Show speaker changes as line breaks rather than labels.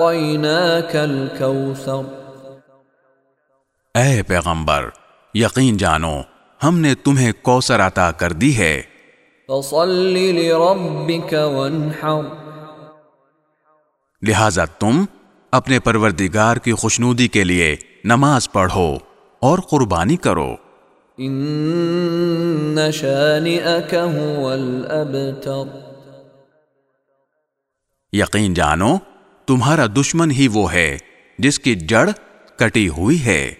اعطیناک
اے پیغمبر یقین جانو ہم نے تمہیں کوثر عطا کر دی ہے۔
فصل لربک وانحر
لہذا تم اپنے پروردگار کی خوشنودی کے لیے نماز پڑھو اور قربانی کرو۔
ان هو الابتر
یقین جانو تمہارا دشمن ہی وہ ہے جس کی جڑ کٹی ہوئی ہے۔